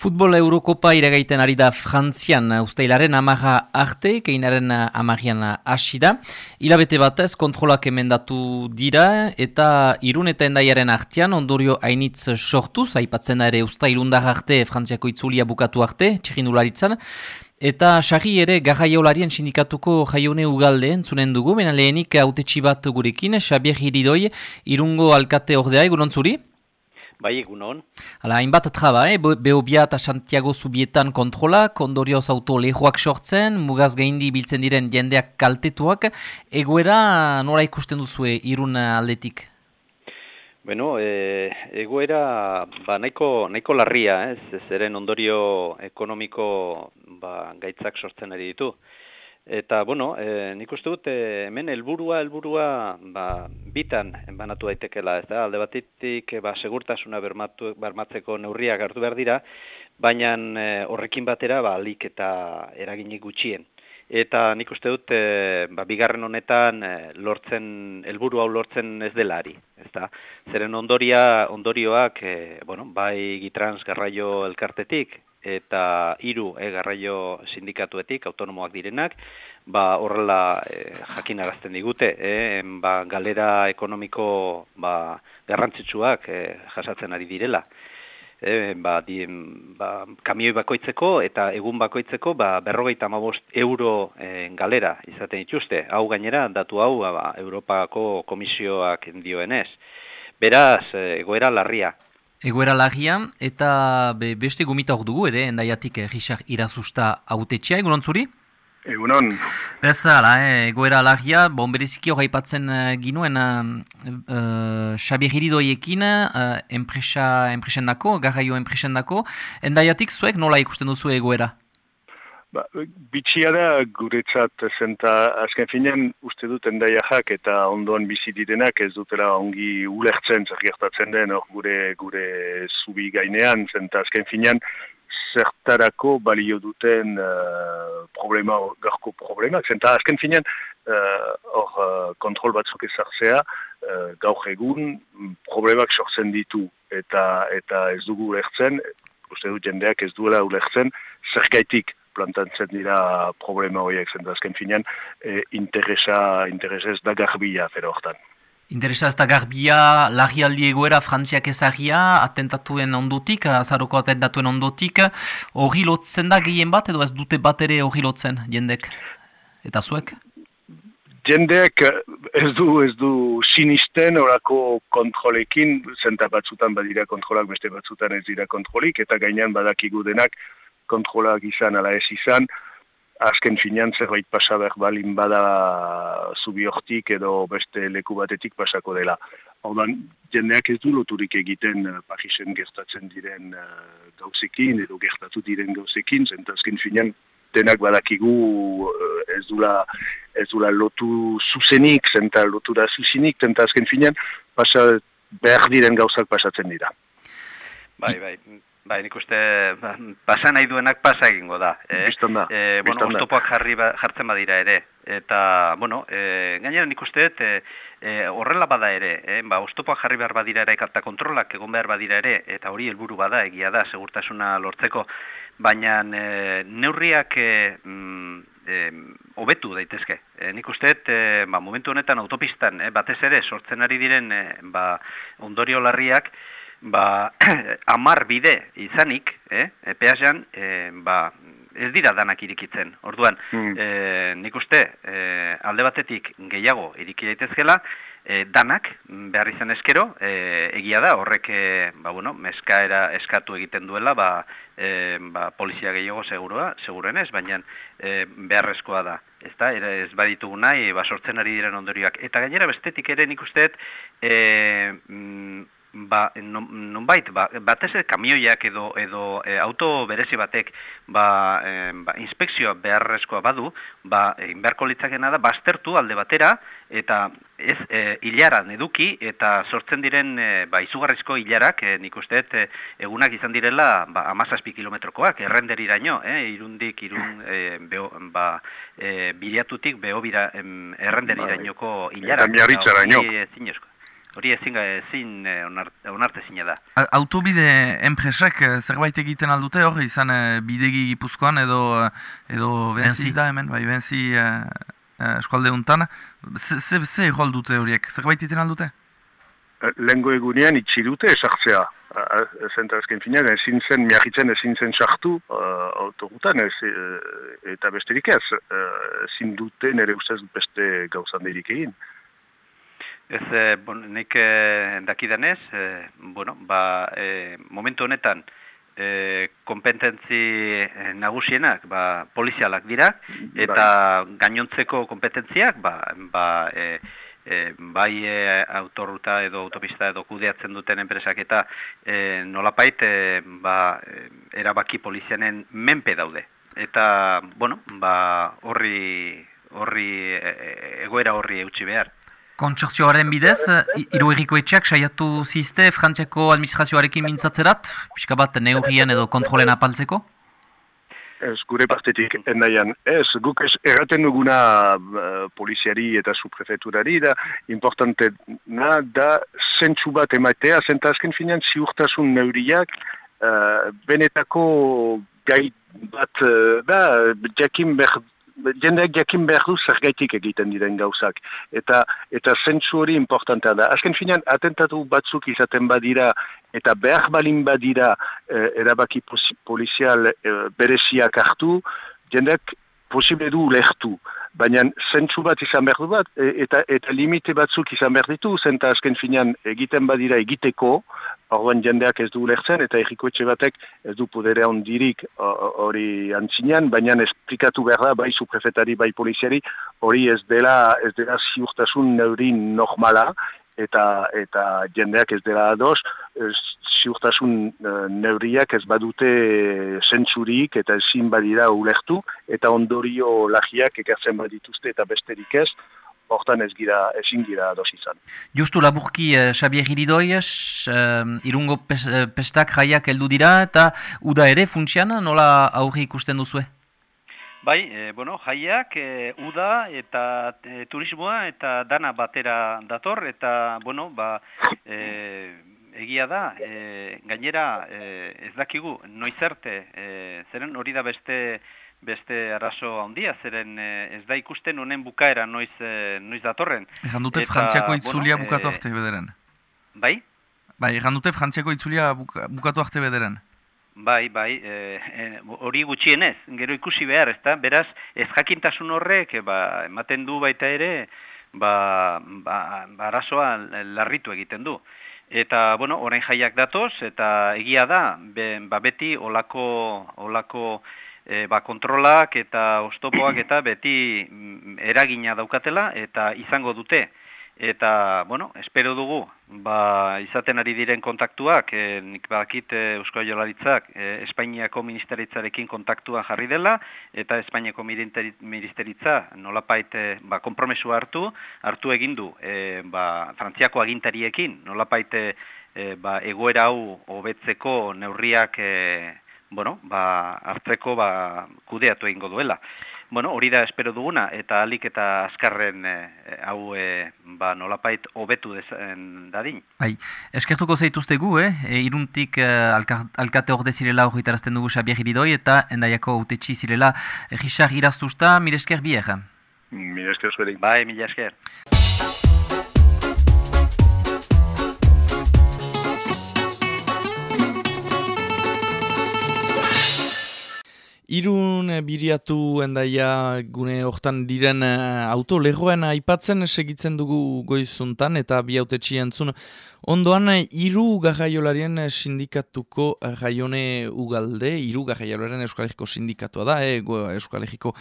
Futbol Eurokopa iragaiten ari da Frantzian ustailaren amaga arte, keinaren amagian hasi da. Ilabete batez kontrolak emendatu dira eta irun eta endaiaren artean ondorio hainitz sortuz, aipatzen ere ustailundar arte Frantziako itzulia bukatu arte, txirindularitzan. Eta sarri ere garraiolarien sindikatuko jaione ugalde entzunen dugu, bena lehenik haute bat gurekin, Xabier Hiridoi, irungo alkate ordea, egunon zuri? Bai, egunon. Hala, hainbat traba, eh? Beobia eta Santiago Zubietan kontrolak, ondorioz auto lehoak sortzen, mugaz gaindi biltzen diren jendeak kaltetuak. Egoera nora ikusten duzue irun aldetik? Bueno, e, egoera ba, nahiko, nahiko larria, ez, zeren ondorio ekonomiko ba, gaitzak sortzen ari ditu. Eta, bueno, e, nik uste dut, e, hemen helburua helburua ba, bitan banatu daitekela, ez da, alde batitik ba, segurtasuna bermatu, bermatzeko neurriak hartu behar dira, baina e, horrekin batera ba, alik eta eraginik gutxien. Eta nik uste dut, e, ba, bigarren honetan e, lortzen, helburu hau lortzen ez delari. Ez da? Zeren ondoria, ondorioak, e, bueno, bai gitrans garraio elkartetik, eta hiru e, garraio sindikatuetik autonomoak direnak, ba horrela e, jakinarazten digute, e, ba, galera ekonomiko ba, garrantzitsuak e, jasatzen ari direla. E, ba, di, ba, kamioi bakoitzeko eta egun bakoitzeko ba, berrogeita amabost euro e, galera izaten dituzte. Hau gainera, datu hau ba, Europako komisioak dioenez. Beraz, egoera larria, Egoera lagia eta be, beste gomita hor dugu ere, endaiatik eh, Richard Irazusta autetxea, egunon zuri? Egunon. Bezala, eh, egoera lagia, bon bereziki hor haipatzen uh, ginuen uh, uh, Xabier Hiridoiekin uh, enpresa, enpresen dako, garraio enpresen dako, endaiatik zuek nola ikusten duzu egoera? Ba, bitxia da guretzat zenta azken finean uste dut endaiahak eta ondoan bizi direnak ez dutela ongi ulertzen zer gertatzen den or, gure gure zubi gainean. Zenta azken finean zertarako balio duten uh, problema, garko problema zenta azken finean uh, or, uh, kontrol batzuk ezartzea uh, gaur egun problemak sortzen ditu eta eta ez dugu ulertzen. Uste dut jendeak ez duela ulertzen zergaitik plantatzen dira problema horiek zentazken finean, e, interesa, interesa ez da garbia, fero hortan. Interesa ez da garbia, lagialdi egoera frantziak ezagia, atentatuen ondotik, azaroko atentatuen ondotik, hori lotzen da gehien bat, edo ez dute bat ere hori lotzen, jendek? Eta zuek? Jendeak ez du, ez du sinisten orako kontrolekin, zenta batzutan badira kontrolak, beste batzutan ez dira kontrolik, eta gainean badakigu denak, kontrolak izan ala ez izan, azken finean zerbait pasaber balin bada zubi edo beste leku batetik pasako dela. Horban, jendeak ez du loturik egiten uh, Parisen gertatzen diren uh, gauzekin edo gertatu diren gauzekin, zenta azken finean denak badakigu uh, ez dula ez dula lotu zuzenik, zenta lotura zuzenik, zenta azken finean pasa, behar diren gauzak pasatzen dira. Bai, bai, Bai, nik uste ba, pasa nahi duenak pasa egingo da. Eh? Da. E, bueno, oztopoak jarri ba, jartzen badira ere. Eta, bueno, e, gainera nik uste e, e, horrela bada ere. Eh? Ba, oztopoak jarri behar badira ere, eta kontrolak egon behar badira ere, eta hori helburu bada, egia da, segurtasuna lortzeko. Baina e, neurriak e, mm, e, obetu daitezke. E, nik uste, e, ba, momentu honetan autopistan, e, batez ere, sortzen ari diren e, ba, ondorio larriak, ba, amar bide izanik, eh, peasean, eh, ba, ez dira danak irikitzen. Orduan, mm. eh, nik uste, eh, alde batetik gehiago iriki daitezkela, eh, danak behar izan eskero, eh, egia da, horrek, eh, ba, bueno, meskaera eskatu egiten duela, ba, eh, ba, polizia gehiago segurua, segurenez, baina eh, beharrezkoa da. Ez da, ez baditugu nahi, ba, sortzen ari diren ondorioak. Eta gainera bestetik ere nik usteet, eh, mm, ba, nonbait, ba, batez kamioiak edo, edo e, auto berezi batek ba, e, ba, inspekzioa beharrezkoa badu, ba, egin beharko litzakena da, baztertu alde batera, eta ez e, hilaran eduki, eta sortzen diren e, ba, izugarrizko hilarak, e, nik e, egunak izan direla ba, amazazpi kilometrokoak, errenderiraino, e, irundik, irun, e, beo, ba, e, bilatutik, beho bira, errenderirainoko hilarak. Eta miarritzara ino. Hori ezin ezin eh, onarte zine da. Autobide enpresak eh, zerbait egiten aldute hor, izan eh, bidegi gipuzkoan edo edo benzi da hemen, bai benzi eskualde untan, ze ze dute horiek, zerbait egiten aldute? Lengo egunean itxi dute esartzea. Zenta ezken finean, ezin zen, miagitzen ezin zen sartu uh, autogutan, ez, eta besterik ez, ezin dute nire ustez beste gauzan dirik egin. Ez, e, bon, nik e, dakidanez, e, bueno, ba, e, momentu honetan, e, kompetentzi nagusienak ba, polizialak dira, eta bai. gainontzeko kompetentziak, ba, ba, e, e, bai e, autorruta edo autopista edo kudeatzen duten enpresak eta e, nolapait e, ba, erabaki polizianen menpe daude. Eta, bueno, ba, horri, horri, egoera horri eutxi behar. Kontsortzioaren bidez, hiru erriko etxeak saiatu zizte Frantziako administrazioarekin mintzatzerat, pixka bat neurien edo kontrolen apaltzeko? Ez, gure partetik endaian. Ez, guk ez erraten duguna uh, poliziari eta suprefeturari da, importante na, da zentsu bat ematea, zenta azken finan ziurtasun neuriak, uh, benetako gai bat, uh, da, jakin behar jendeak jakin behar du zergaitik egiten diren gauzak. Eta eta zentsu hori importantea da. Azken finean, atentatu batzuk izaten badira eta behar balin badira eh, erabaki polizial eh, bereziak hartu, jendeak posible du lehtu. Baina zentsu bat izan behar du bat, e, eta, eta limite batzuk izan behar ditu, zenta azken finean egiten badira egiteko, Orduan jendeak ez du lehtzen eta erriko etxe batek ez du pudere ondirik hori antzinean, baina esplikatu behar da bai suprefetari, bai poliziari, hori ez dela, ez dela ziurtasun neurin normala eta, eta jendeak ez dela ados, ziurtasun uh, neuriak ez badute zentzurik eta ezin badira ulertu eta ondorio lagiak ekartzen badituzte eta besterik ez, hortan ez gira, ezin gira dosi izan. Justu laburki, uh, Xabier Hiridoi, uh, irungo pes, uh, pestak jaiak heldu dira, eta uda ere funtsian, nola aurri ikusten duzue? Bai, e, bueno, jaiak, e, uda eta e, turismoa eta dana batera dator, eta, bueno, ba, e, egia da, e, gainera e, ez dakigu, noizerte, e, zeren hori da beste beste arazo handia, zeren ez da ikusten honen bukaera noiz, noiz datorren. Egan dute frantziako itzulia bueno, bukatu arte bederen. Bai? Bai, egan dute frantziako itzulia bukatu arte bederen. Bai, bai, hori e, gutxienez, gero ikusi behar, ezta? Beraz, ez jakintasun horrek, ba, ematen du baita ere, ba, ba, ba arazoa larritu egiten du. Eta, bueno, orain jaiak datoz, eta egia da, be, ba, beti olako, olako e, ba, kontrolak eta ostopoak eta beti mm, eragina daukatela eta izango dute. Eta, bueno, espero dugu, ba, izaten ari diren kontaktuak, e, nik bakit e, Eusko Jolaritzak e, Espainiako ministeritzarekin kontaktua jarri dela, eta Espainiako ministeritza nolapait e, ba, kompromesu hartu, hartu egindu e, ba, Frantziako agintariekin, nolapait e, ba, egoera hau hobetzeko neurriak e, bueno, ba, hartzeko ba, kudeatu egingo duela. Bueno, hori da espero duguna, eta alik eta azkarren e, hau e, ba, nolapait hobetu dezen dadin. Bai, eskertuko zaituztegu, eh? E, iruntik e, alkate hor dezirela hori tarazten dugu Xabier Hiridoi, eta endaiako utetxi zirela Richard Iraztusta, mire esker bier. Mire esker zuerik. Bai, mire esker. Irun eh, biriatu endaia gune hortan diren uh, auto legoen aipatzen segitzen dugu goizuntan eta bi haute entzun. Ondoan, iru garraiolarien sindikatuko raione ugalde, iru garraiolarien euskalegiko sindikatua da, eh, euskalegiko.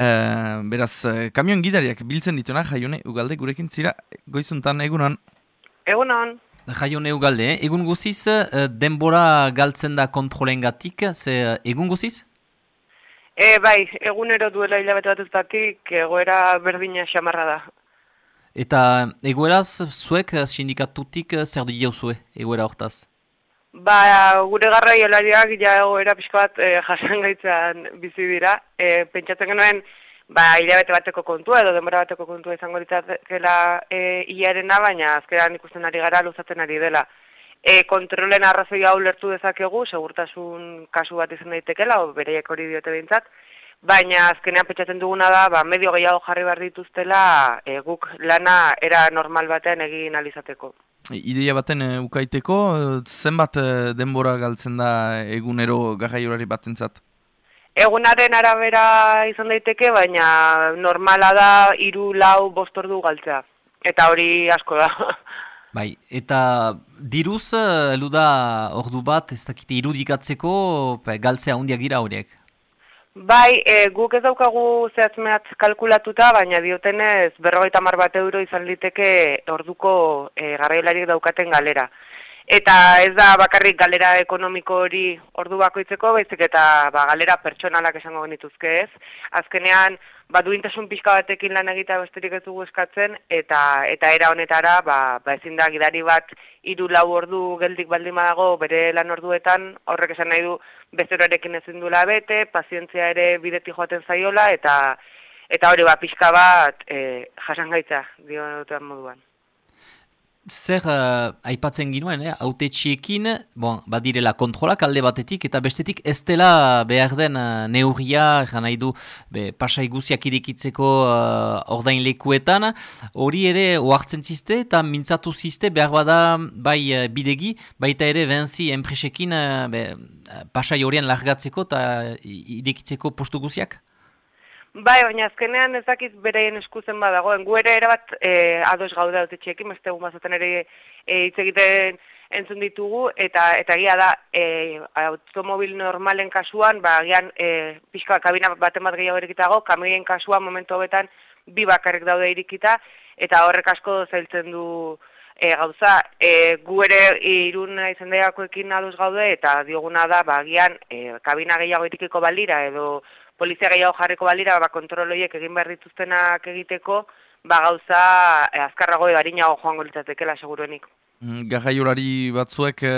Uh, beraz, kamion gidariak biltzen dituna raione ugalde gurekin zira goizuntan egunan. Egunan. Jaione ugalde, egun guziz, denbora galtzen da kontrolen gatik, ze egun guziz? E, bai, egunero duela hilabete bat eztakik, egoera berdina xamarra da. Eta egoeraz, zuek sindikatutik zer du jauzue, egoera hortaz? Ba, gure garra hilariak ja egoera pixko bat e, jasan gaitzan bizi dira. E, pentsatzen genuen, ba, hilabete bateko kontua edo denbora bateko kontua izango ditzakela e, iarena, baina azkeran ikusten ari gara luzatzen ari dela. E, kontrolen arrazoia hau lertu dezakegu, segurtasun kasu bat izan daitekela, o bereiek hori diote behintzat, baina azkenean petxatzen duguna da, ba, medio gehiago jarri behar dituztela e, guk lana era normal batean egin alizateko. Ideia baten e, ukaiteko, zenbat e, denbora galtzen da egunero garraiolari batentzat? Egunaren arabera izan daiteke, baina normala da hiru lau bostordu galtzea. Eta hori asko da. Bai, eta diruz, elu da ordu bat, ez dakite irudikatzeko, galtzea hundiak dira horiek? Bai, e, guk ez daukagu zehatzmeat kalkulatuta, baina diotenez berrogeita mar bat euro izan liteke orduko e, garrailarik daukaten galera. Eta ez da bakarrik galera ekonomiko hori ordu bakoitzeko, baizik eta ba, galera pertsonalak esango genituzke ez. Azkenean, ba, duintasun pixka batekin lan egita besterik ez dugu eskatzen, eta eta era honetara, ba, ba ezin da gidari bat hiru lau ordu geldik baldin badago bere lan orduetan, horrek esan nahi du bezeroarekin ezin dula bete, pazientzia ere bideti joaten zaiola, eta eta hori ba, pixka bat e, jasangaitza, dio moduan zer uh, aipatzen ginuen, eh? haute txiekin, bon, badirela kontrolak alde batetik, eta bestetik ez dela behar den uh, neurria, jan nahi du, be, pasai guziak irikitzeko uh, ordain lekuetan, hori ere oartzen ziste, eta mintzatu ziste, behar bada bai uh, bidegi, baita ere benzi enpresekin uh, be, pasai horien largatzeko eta irikitzeko postu guziak? Bai, baina azkenean ez dakiz bereien eskuzen badagoen. Gu ere erabat e, ados gaude dut txekin, beste bazaten ere e, hitz egiten entzun ditugu, eta eta egia da, e, automobil normalen kasuan, ba, gian, e, pixka kabina baten bat gehiago erikitago, kamioen kasuan momentu hobetan bi bakarrik daude irikita, eta horrek asko zailtzen du e, gauza. E, gu ere irun izan ados gaude, eta dioguna da, ba, gian, e, kabina gehiago irikiko balira, edo polizia gehiago jarriko balira, ba, kontroloiek egin behar dituztenak egiteko, ba, gauza eh, azkarrago ebarinago joango litzatekela seguruenik. Mm, garraiolari batzuek e,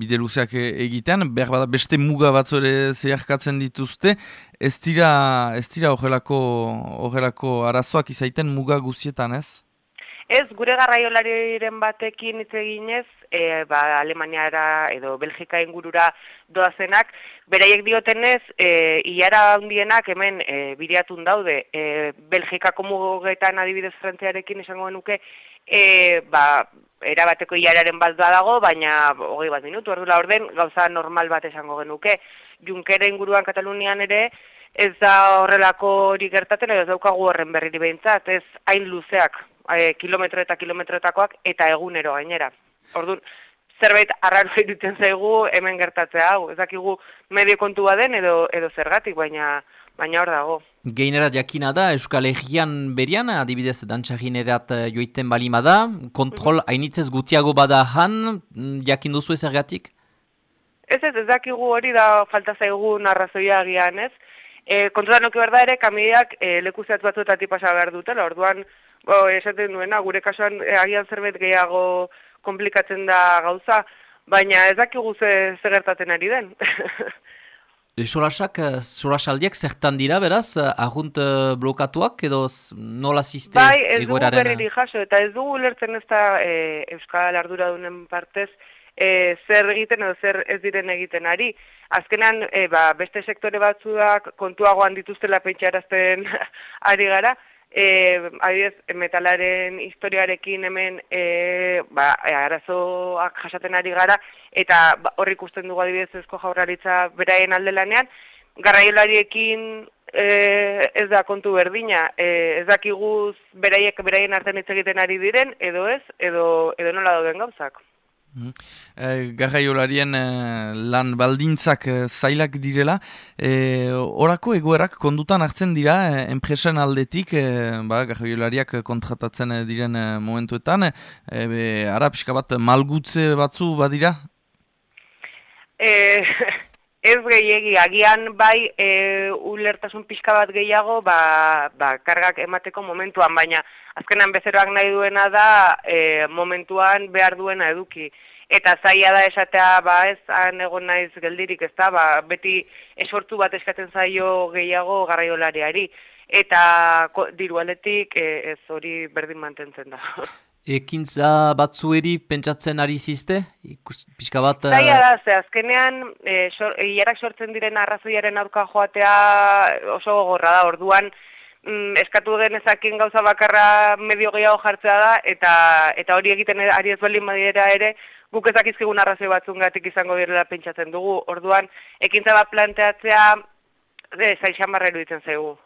bide luzeak egiten, behar bada beste muga batzu ere zeharkatzen dituzte, ez dira, ez dira horrelako arazoak izaiten muga guzietan ez? Ez, gure garraiolariren batekin hitz eginez, e, ba, Alemaniara edo Belgika ingurura doazenak, beraiek diotenez, e, iara handienak hemen e, biriatun daude, e, Belgikako mugetan adibidez frantziarekin esango genuke, e, ba, erabateko iararen bat dago, baina hogei bat minutu, ordula orden, gauza normal bat esango genuke. Junkera inguruan Katalunian ere, ez da horrelako hori gertaten, edo ez daukagu horren berri behintzat, ez hain luzeak e, kilometro eta kilometroetakoak eta egunero gainera. Orduan, zerbait arraro irutzen zaigu hemen gertatzea hau. Ez dakigu medio kontu den edo, edo zergatik, baina baina hor dago. Geinera jakina da, Euskal Herrian berian, adibidez dantxaginerat eh, joiten balima da, kontrol mm -hmm. hainitzez gutiago bada han, mm, jakin duzu ezergatik? Ez ez, ez dakigu hori da falta zaigu narrazoia agian ez. E, kontrola noki berda ere, kamideak e, leku zehatz batzuetatik pasa behar dutela, orduan bo, esaten duena, gure kasuan eh, agian zerbait gehiago komplikatzen da gauza, baina ez dakigu ze, ze gertaten ari den. E, solasak, eh, solasaldiak zertan dira, beraz, eh, agunt blokatuak edo nola ziste Bai, ez dugu berri jaso, eta ez dugu lertzen ez da e, Euskal Ardura dunen partez, e, zer egiten edo zer ez diren egiten ari. Azkenan, e, ba, beste sektore batzuak kontuagoan dituztela pentsarazten ari gara, e, adibidez, metalaren historiarekin hemen e, ba, e, arazoak jasaten ari gara, eta ba, horri ikusten dugu adibidez ezko jaurraritza beraien alde lanean, garraiolariekin e, ez da kontu berdina, e, ez dakiguz beraiek beraien artean hitz egiten ari diren, edo ez, edo, edo nola dauden gauzak. E, garraiolarien eh, lan baldintzak e, zailak direla, e, orako egoerak kondutan hartzen dira e, enpresen aldetik, e, ba, garraiolariak kontratatzen diren momentuetan, e, be, ara pixka bat malgutze batzu badira? E, ez gehiagi, agian bai e, ulertasun pixka bat gehiago, ba, ba, kargak emateko momentuan, baina azkenan bezeroak nahi duena da e, momentuan behar duena eduki. Eta zaila da esatea, ba ez, han egon naiz geldirik ez da, ba, beti esortu bat eskatzen zaio gehiago garraiolariari. eta diru aletik ez hori berdin mantentzen da. Ekintza batzueri pentsatzen ari zizte? Pixka bat... Zaila da, ze azkenean, e, sortzen diren arrazoiaren aurka joatea oso gogorra da, orduan mm, eskatu genezakin gauza bakarra medio gehiago jartzea da, eta eta hori egiten ari ez baldin badiera ere, guk ezakizkigun arrazoi batzungatik izango direla pentsatzen dugu, orduan ekintza bat planteatzea, e, zaixan barreru ditzen zaigu.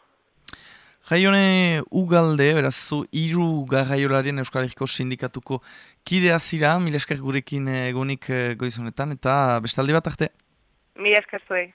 Jaione Ugalde, beraz zu iru garraiolarien Euskal Herriko sindikatuko kidea zira, mila esker gurekin egonik eh, goizonetan, eta bestaldi bat arte. Mila esker zuei.